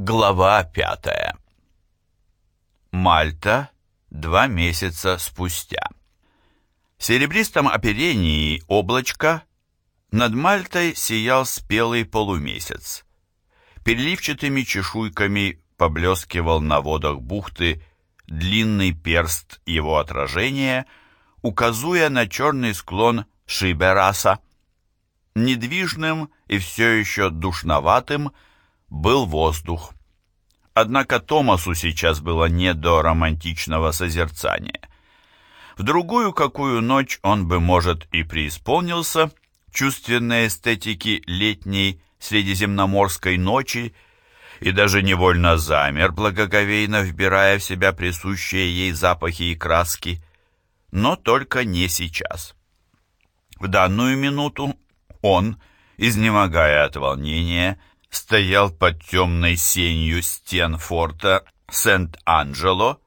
Глава пятая. Мальта два месяца спустя. В серебристом оперении облачка над Мальтой сиял спелый полумесяц. Переливчатыми чешуйками поблескивал на водах бухты длинный перст его отражения, указуя на черный склон Шибераса. Недвижным и все еще душноватым – был воздух. Однако Томасу сейчас было не до романтичного созерцания. В другую какую ночь он бы, может, и преисполнился чувственной эстетики летней средиземноморской ночи и даже невольно замер, благоговейно вбирая в себя присущие ей запахи и краски, но только не сейчас. В данную минуту он, изнемогая от волнения, стоял под темной сенью стен форта Сент-Анджело,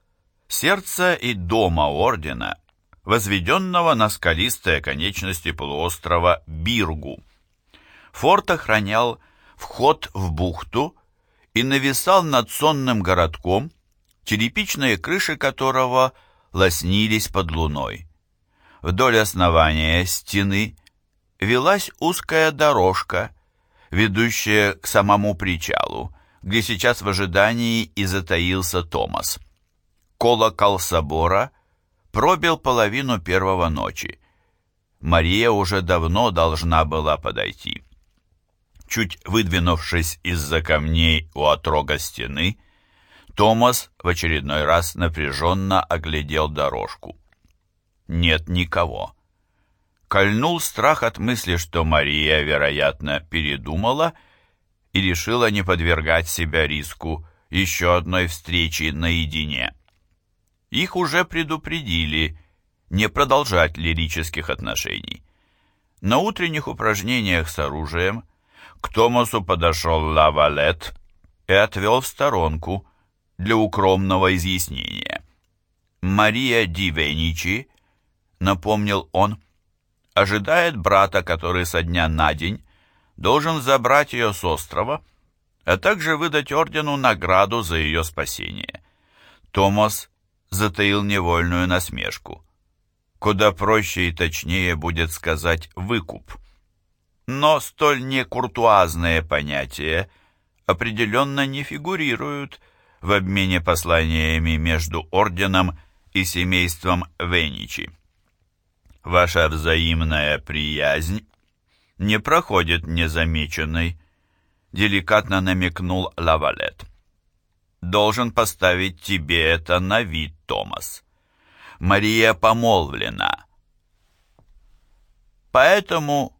сердца и дома ордена, возведенного на скалистой оконечности полуострова Биргу. Форт охранял вход в бухту и нависал над сонным городком, черепичные крыши которого лоснились под луной. Вдоль основания стены велась узкая дорожка, ведущая к самому причалу, где сейчас в ожидании и затаился Томас. Колокол собора пробил половину первого ночи. Мария уже давно должна была подойти. Чуть выдвинувшись из-за камней у отрога стены, Томас в очередной раз напряженно оглядел дорожку. Нет никого кольнул страх от мысли, что Мария, вероятно, передумала и решила не подвергать себя риску еще одной встречи наедине. Их уже предупредили не продолжать лирических отношений. На утренних упражнениях с оружием к Томасу подошел Лавалет и отвел в сторонку для укромного изъяснения. «Мария Ди Веничи», — напомнил он, — ожидает брата, который со дня на день должен забрать ее с острова, а также выдать ордену награду за ее спасение. Томас затаил невольную насмешку. Куда проще и точнее будет сказать «выкуп». Но столь некуртуазные понятия определенно не фигурируют в обмене посланиями между орденом и семейством Веничи ваша взаимная приязнь не проходит незамеченной», — деликатно намекнул Лавалет. «Должен поставить тебе это на вид, Томас. Мария помолвлена. Поэтому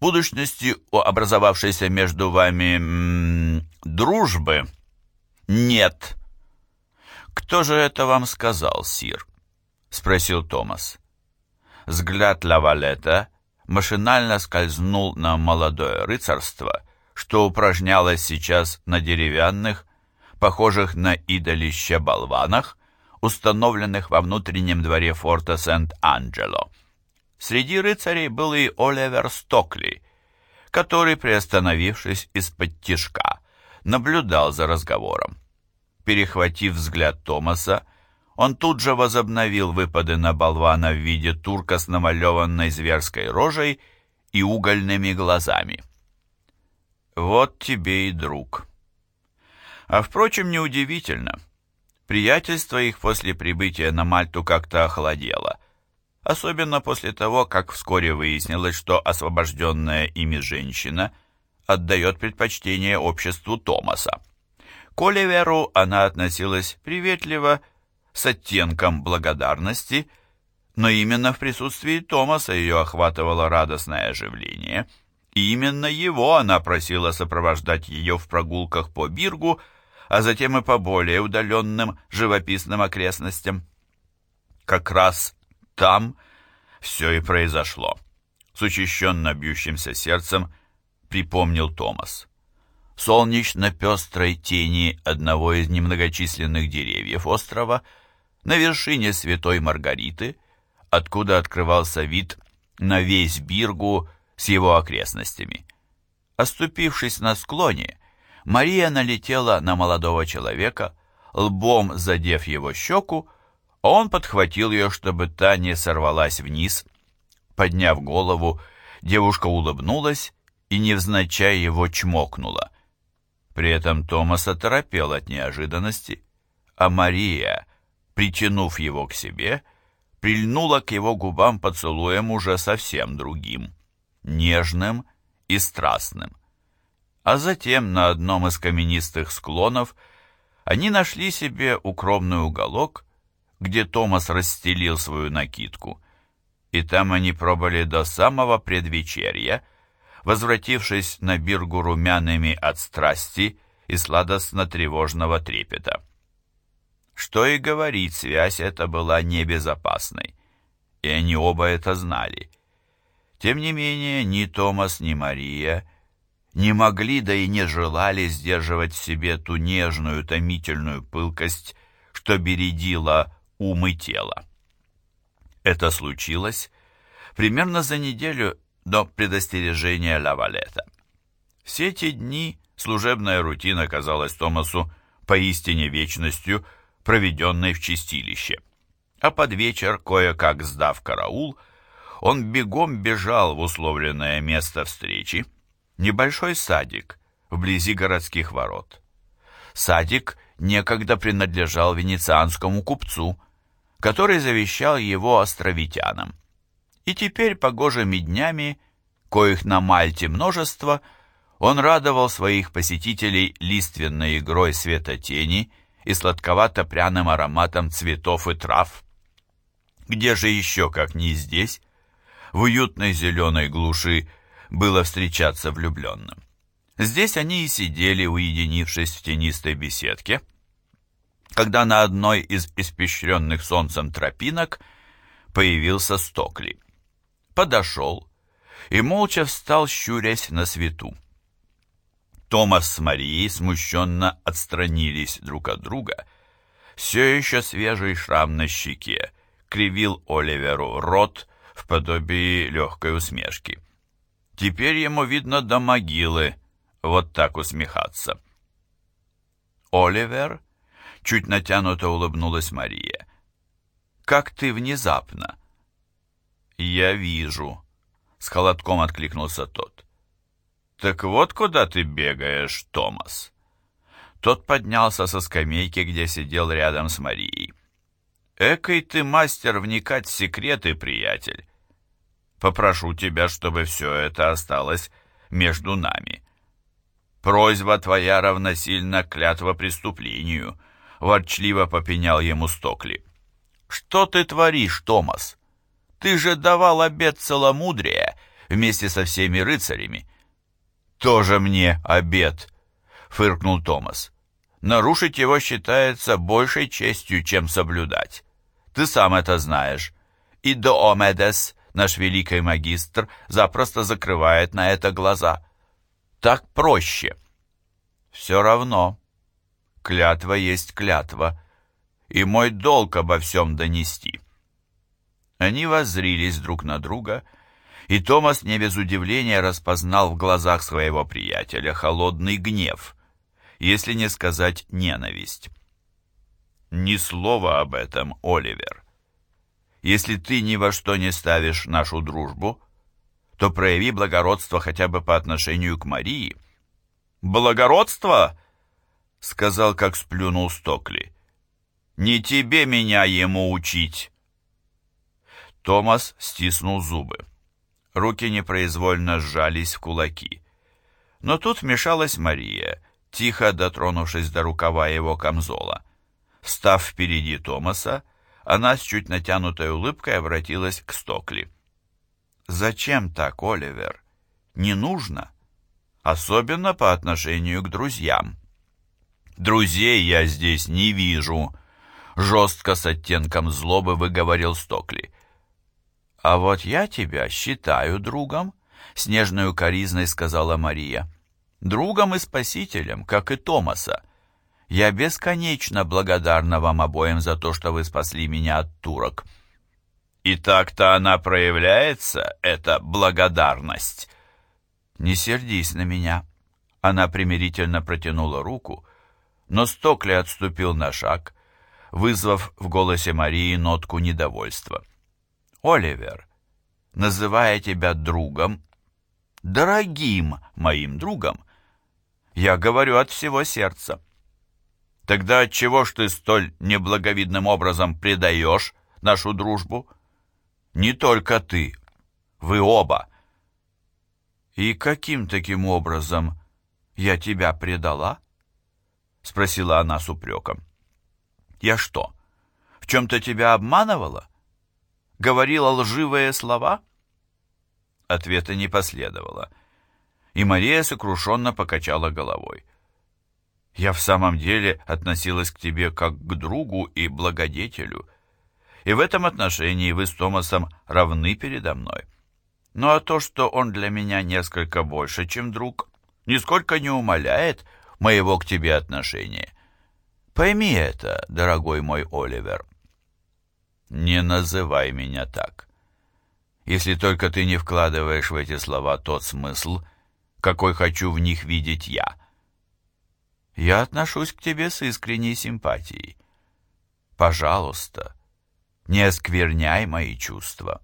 будущности у образовавшейся между вами м -м, дружбы нет». «Кто же это вам сказал, сир?» — спросил Томас. Взгляд Лавалета машинально скользнул на молодое рыцарство, что упражнялось сейчас на деревянных, похожих на идолища болванах, установленных во внутреннем дворе форта Сент-Анджело. Среди рыцарей был и Оливер Стокли, который, приостановившись из-под тишка, наблюдал за разговором. Перехватив взгляд Томаса, он тут же возобновил выпады на болвана в виде турка с намалеванной зверской рожей и угольными глазами. Вот тебе и друг. А впрочем, неудивительно. Приятельство их после прибытия на Мальту как-то охладело, особенно после того, как вскоре выяснилось, что освобожденная ими женщина отдает предпочтение обществу Томаса. К Оливеру она относилась приветливо с оттенком благодарности, но именно в присутствии Томаса ее охватывало радостное оживление, и именно его она просила сопровождать ее в прогулках по Биргу, а затем и по более удаленным живописным окрестностям. Как раз там все и произошло. С учащенно бьющимся сердцем припомнил Томас. Солнечно-пестрой тени одного из немногочисленных деревьев острова – на вершине Святой Маргариты, откуда открывался вид на весь Биргу с его окрестностями. Оступившись на склоне, Мария налетела на молодого человека, лбом задев его щеку, а он подхватил ее, чтобы та не сорвалась вниз. Подняв голову, девушка улыбнулась и невзначай его чмокнула. При этом Томас оторопел от неожиданности, а Мария, притянув его к себе, прильнула к его губам поцелуем уже совсем другим, нежным и страстным. А затем на одном из каменистых склонов они нашли себе укромный уголок, где Томас расстелил свою накидку, и там они пробыли до самого предвечерья, возвратившись на биргу румяными от страсти и сладостно-тревожного трепета. Что и говорить, связь эта была небезопасной, и они оба это знали. Тем не менее, ни Томас, ни Мария не могли, да и не желали сдерживать в себе ту нежную, томительную пылкость, что бередила ум и тело. Это случилось примерно за неделю до предостережения Лавалета. Все эти дни служебная рутина казалась Томасу поистине вечностью, проведенной в чистилище. А под вечер, кое-как сдав караул, он бегом бежал в условленное место встречи, небольшой садик вблизи городских ворот. Садик некогда принадлежал венецианскому купцу, который завещал его островитянам. И теперь погожими днями, коих на Мальте множество, он радовал своих посетителей лиственной игрой света тени и сладковато-пряным ароматом цветов и трав. Где же еще, как не здесь, в уютной зеленой глуши было встречаться влюбленным? Здесь они и сидели, уединившись в тенистой беседке, когда на одной из испещренных солнцем тропинок появился Стокли подошел и молча встал, щурясь на свету. Томас с Марией смущенно отстранились друг от друга. Все еще свежий шрам на щеке кривил Оливеру рот в подобии легкой усмешки. Теперь ему видно до могилы вот так усмехаться. «Оливер?» — чуть натянуто улыбнулась Мария. «Как ты внезапно!» «Я вижу», — с холодком откликнулся тот. «Так вот куда ты бегаешь, Томас». Тот поднялся со скамейки, где сидел рядом с Марией. «Экой ты мастер вникать в секреты, приятель. Попрошу тебя, чтобы все это осталось между нами. Просьба твоя равносильно клятва преступлению», — ворчливо попенял ему Стокли. «Что ты творишь, Томас? Ты же давал обет целомудрия вместе со всеми рыцарями. Тоже мне обет, фыркнул Томас. Нарушить его считается большей честью, чем соблюдать. Ты сам это знаешь. И Доомедес, наш великий магистр, запросто закрывает на это глаза. Так проще. Все равно. Клятва есть клятва, и мой долг обо всем донести. Они воззрились друг на друга, и Томас не без удивления распознал в глазах своего приятеля холодный гнев, если не сказать ненависть. «Ни слова об этом, Оливер. Если ты ни во что не ставишь нашу дружбу, то прояви благородство хотя бы по отношению к Марии». «Благородство?» — сказал, как сплюнул Стокли. «Не тебе меня ему учить!» Томас стиснул зубы. Руки непроизвольно сжались в кулаки. Но тут вмешалась Мария, тихо дотронувшись до рукава его камзола. Встав впереди Томаса, она с чуть натянутой улыбкой обратилась к Стокли. «Зачем так, Оливер? Не нужно. Особенно по отношению к друзьям». «Друзей я здесь не вижу», — жестко с оттенком злобы выговорил Стокли. «А вот я тебя считаю другом», — с нежной укоризной сказала Мария. «Другом и спасителем, как и Томаса. Я бесконечно благодарна вам обоим за то, что вы спасли меня от турок». «И так-то она проявляется, эта благодарность?» «Не сердись на меня. Она примирительно протянула руку, но Стокли отступил на шаг, вызвав в голосе Марии нотку недовольства. «Оливер, называя тебя другом, дорогим моим другом, я говорю от всего сердца. Тогда отчего ж ты столь неблаговидным образом предаешь нашу дружбу? Не только ты, вы оба. И каким таким образом я тебя предала? Спросила она с упреком. Я что, в чем-то тебя обманывала? Говорила лживые слова? Ответа не последовало, и Мария сокрушенно покачала головой. Я в самом деле относилась к тебе как к другу и благодетелю, и в этом отношении вы с Томасом равны передо мной. Ну а то, что он для меня несколько больше, чем друг, нисколько не умаляет моего к тебе отношения. Пойми это, дорогой мой Оливер. Не называй меня так. Если только ты не вкладываешь в эти слова тот смысл, какой хочу в них видеть я. Я отношусь к тебе с искренней симпатией. Пожалуйста, не оскверняй мои чувства.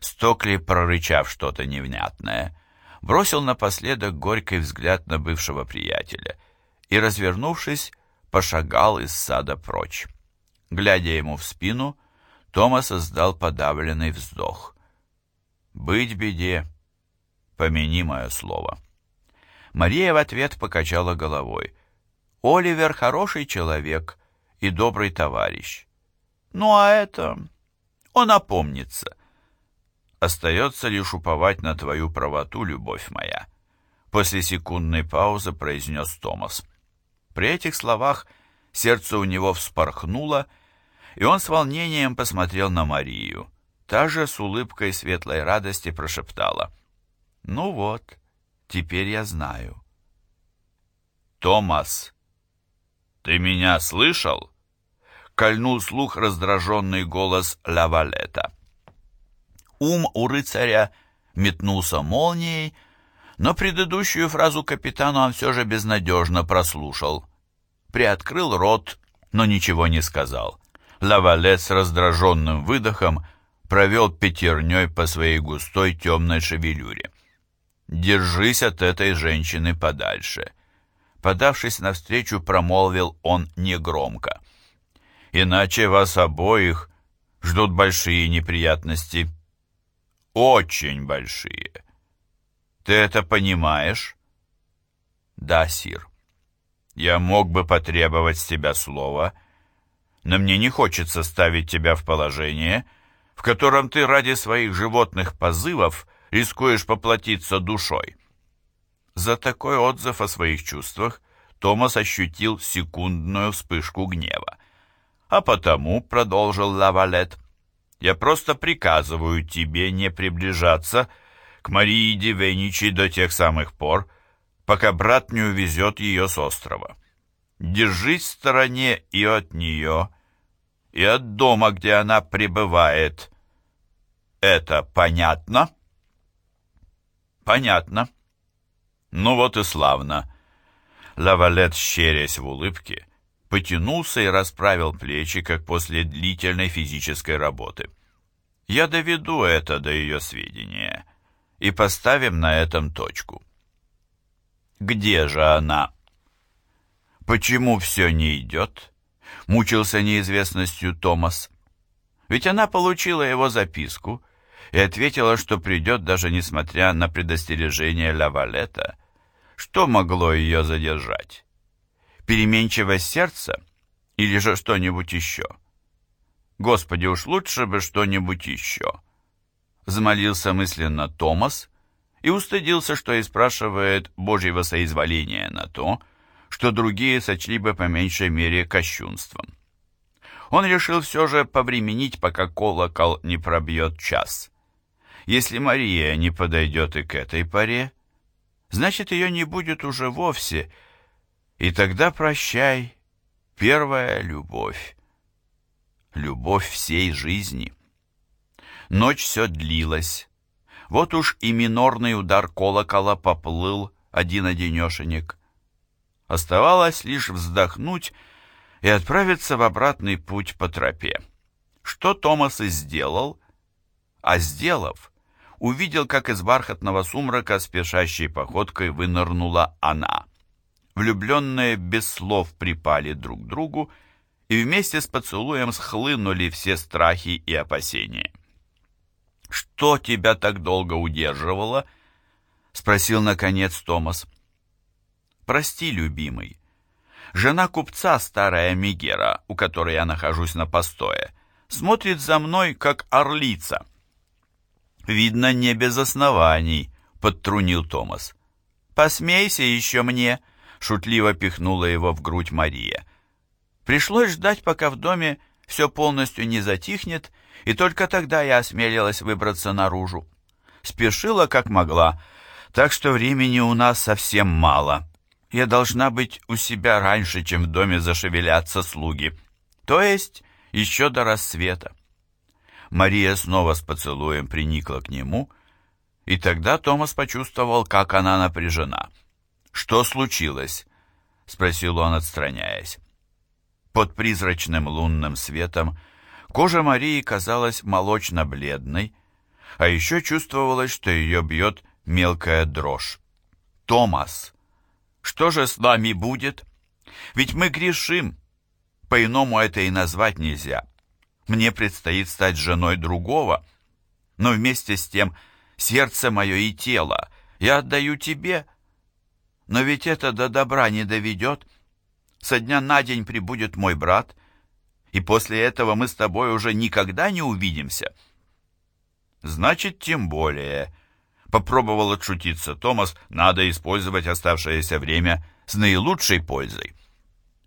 Стокли, прорычав что-то невнятное, бросил напоследок горький взгляд на бывшего приятеля и, развернувшись, пошагал из сада прочь. Глядя ему в спину, Томас издал подавленный вздох. «Быть беде, помяни мое слово». Мария в ответ покачала головой. «Оливер хороший человек и добрый товарищ. Ну а это... он опомнится. Остается лишь уповать на твою правоту, любовь моя». После секундной паузы произнес Томас. При этих словах сердце у него вспорхнуло, и он с волнением посмотрел на Марию. Та же с улыбкой светлой радости прошептала. «Ну вот, Теперь я знаю. «Томас, ты меня слышал?» Кольнул слух раздраженный голос Лавалета. Ум у рыцаря метнулся молнией, но предыдущую фразу капитану он все же безнадежно прослушал. Приоткрыл рот, но ничего не сказал. Лавалет с раздраженным выдохом провел пятерней по своей густой темной шевелюре. «Держись от этой женщины подальше», — подавшись навстречу, промолвил он негромко. «Иначе вас обоих ждут большие неприятности. Очень большие. Ты это понимаешь?» «Да, сир. Я мог бы потребовать с тебя слова, но мне не хочется ставить тебя в положение, в котором ты ради своих животных позывов рискуешь поплатиться душой. За такой отзыв о своих чувствах Томас ощутил секундную вспышку гнева. «А потому», — продолжил Лавалет, — «я просто приказываю тебе не приближаться к Марии Дивеничи до тех самых пор, пока брат не увезет ее с острова. Держись в стороне и от нее, и от дома, где она пребывает. Это понятно?» «Понятно». «Ну вот и славно». Лавалет, щерясь в улыбке, потянулся и расправил плечи, как после длительной физической работы. «Я доведу это до ее сведения и поставим на этом точку». «Где же она?» «Почему все не идет?» — мучился неизвестностью Томас. «Ведь она получила его записку» и ответила, что придет, даже несмотря на предостережение Лавалета. Что могло ее задержать? Переменчивость сердца или же что-нибудь еще? Господи, уж лучше бы что-нибудь еще. Взмолился мысленно Томас и устыдился, что и спрашивает Божьего соизволения на то, что другие сочли бы по меньшей мере кощунством. Он решил все же повременить, пока колокол не пробьет час. Если Мария не подойдет и к этой паре, значит, ее не будет уже вовсе, и тогда прощай, первая любовь, любовь всей жизни. Ночь все длилась. Вот уж и минорный удар колокола поплыл, один-одинешенек. Оставалось лишь вздохнуть и отправиться в обратный путь по тропе. Что Томас и сделал, а сделав, увидел, как из бархатного сумрака спешащей походкой вынырнула она. Влюбленные без слов припали друг к другу и вместе с поцелуем схлынули все страхи и опасения. «Что тебя так долго удерживало?» — спросил, наконец, Томас. «Прости, любимый. Жена купца, старая Мигера, у которой я нахожусь на постое, смотрит за мной, как орлица». «Видно, не без оснований», — подтрунил Томас. «Посмейся еще мне», — шутливо пихнула его в грудь Мария. Пришлось ждать, пока в доме все полностью не затихнет, и только тогда я осмелилась выбраться наружу. Спешила, как могла, так что времени у нас совсем мало. Я должна быть у себя раньше, чем в доме зашевелятся слуги, то есть еще до рассвета. Мария снова с поцелуем приникла к нему, и тогда Томас почувствовал, как она напряжена. «Что случилось?» — спросил он, отстраняясь. Под призрачным лунным светом кожа Марии казалась молочно-бледной, а еще чувствовалось, что ее бьет мелкая дрожь. «Томас, что же с нами будет? Ведь мы грешим, по-иному это и назвать нельзя». Мне предстоит стать женой другого, но вместе с тем сердце мое и тело я отдаю тебе. Но ведь это до добра не доведет. Со дня на день прибудет мой брат, и после этого мы с тобой уже никогда не увидимся. Значит, тем более, попробовал отшутиться Томас, надо использовать оставшееся время с наилучшей пользой.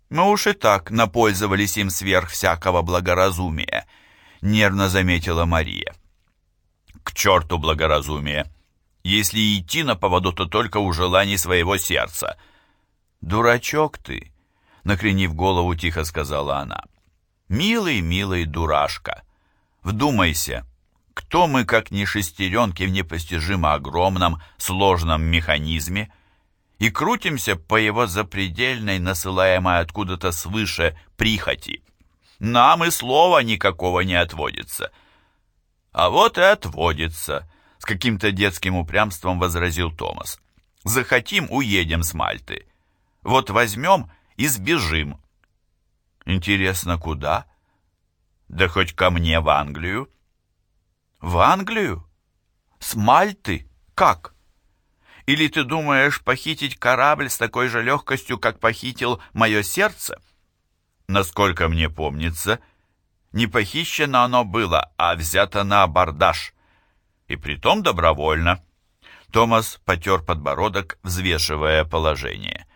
Мы уж и так напользовались им сверх всякого благоразумия, нервно заметила Мария. К черту благоразумие! Если идти на поводу, то только у желаний своего сердца. Дурачок ты, накренив голову, тихо сказала она. Милый, милый дурашка, вдумайся, кто мы, как не шестеренки в непостижимо огромном, сложном механизме, и крутимся по его запредельной, насылаемой откуда-то свыше прихоти. Нам и слова никакого не отводится. А вот и отводится, с каким-то детским упрямством возразил Томас. Захотим, уедем с Мальты. Вот возьмем и сбежим. Интересно, куда? Да хоть ко мне в Англию. В Англию? С Мальты? Как? Или ты думаешь похитить корабль с такой же легкостью, как похитил мое сердце? Насколько мне помнится, не похищено оно было, а взято на абордаж. И притом добровольно. Томас потер подбородок, взвешивая положение.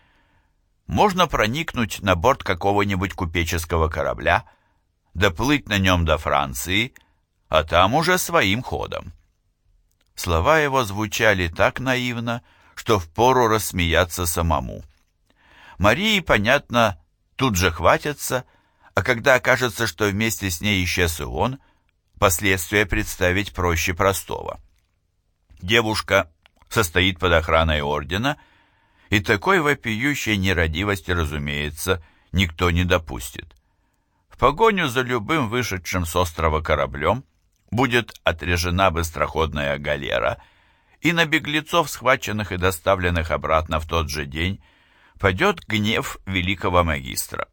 Можно проникнуть на борт какого-нибудь купеческого корабля, доплыть на нем до Франции, а там уже своим ходом. Слова его звучали так наивно, что впору рассмеяться самому. Марии, понятно, тут же хватятся, а когда окажется, что вместе с ней исчез и он, последствия представить проще простого. Девушка состоит под охраной ордена, и такой вопиющей нерадивости, разумеется, никто не допустит. В погоню за любым вышедшим с острова кораблем будет отрежена быстроходная галера, и на беглецов, схваченных и доставленных обратно в тот же день, пойдет гнев великого магистра.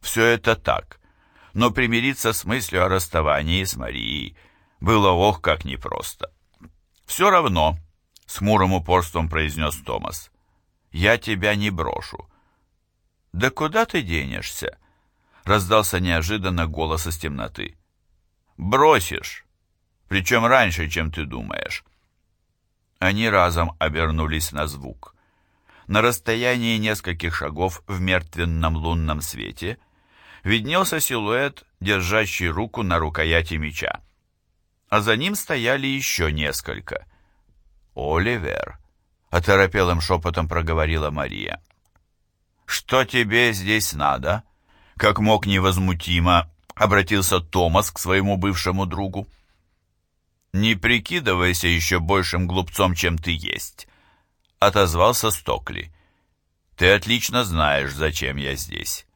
Все это так, но примириться с мыслью о расставании с Марией было ох как непросто. «Все равно», — с хмурым упорством произнес Томас, — «я тебя не брошу». «Да куда ты денешься?» — раздался неожиданно голос из темноты. «Бросишь!» Причем раньше, чем ты думаешь». Они разом обернулись на звук. На расстоянии нескольких шагов в мертвенном лунном свете виднелся силуэт, держащий руку на рукояти меча. А за ним стояли еще несколько. «Оливер», — оторопелым шепотом проговорила Мария. «Что тебе здесь надо?» Как мог невозмутимо обратился Томас к своему бывшему другу. «Не прикидывайся еще большим глупцом, чем ты есть», — отозвался Стокли. «Ты отлично знаешь, зачем я здесь».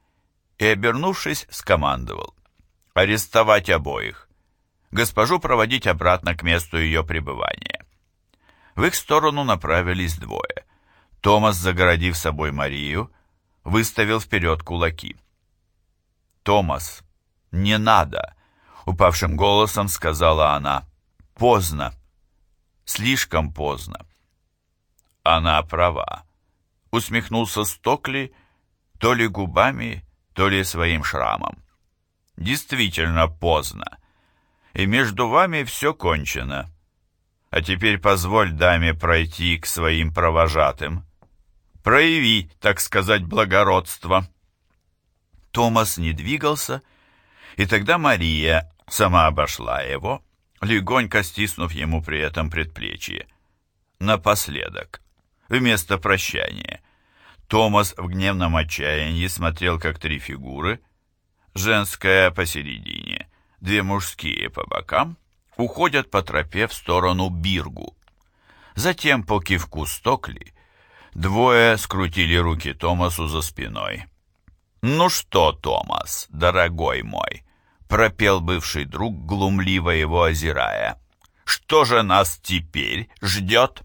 И, обернувшись, скомандовал. «Арестовать обоих. Госпожу проводить обратно к месту ее пребывания». В их сторону направились двое. Томас, загородив собой Марию, выставил вперед кулаки. «Томас, не надо!» — упавшим голосом сказала она. «Поздно. Слишком поздно». Она права. Усмехнулся Стокли то ли губами, то ли своим шрамом. Действительно поздно. И между вами все кончено. А теперь позволь даме пройти к своим провожатым. Прояви, так сказать, благородство. Томас не двигался, и тогда Мария сама обошла его, легонько стиснув ему при этом предплечье. Напоследок, вместо прощания, Томас в гневном отчаянии смотрел, как три фигуры, женская посередине, две мужские по бокам, уходят по тропе в сторону Биргу. Затем по кивку Стокли двое скрутили руки Томасу за спиной. «Ну что, Томас, дорогой мой!» — пропел бывший друг, глумливо его озирая. «Что же нас теперь ждет?»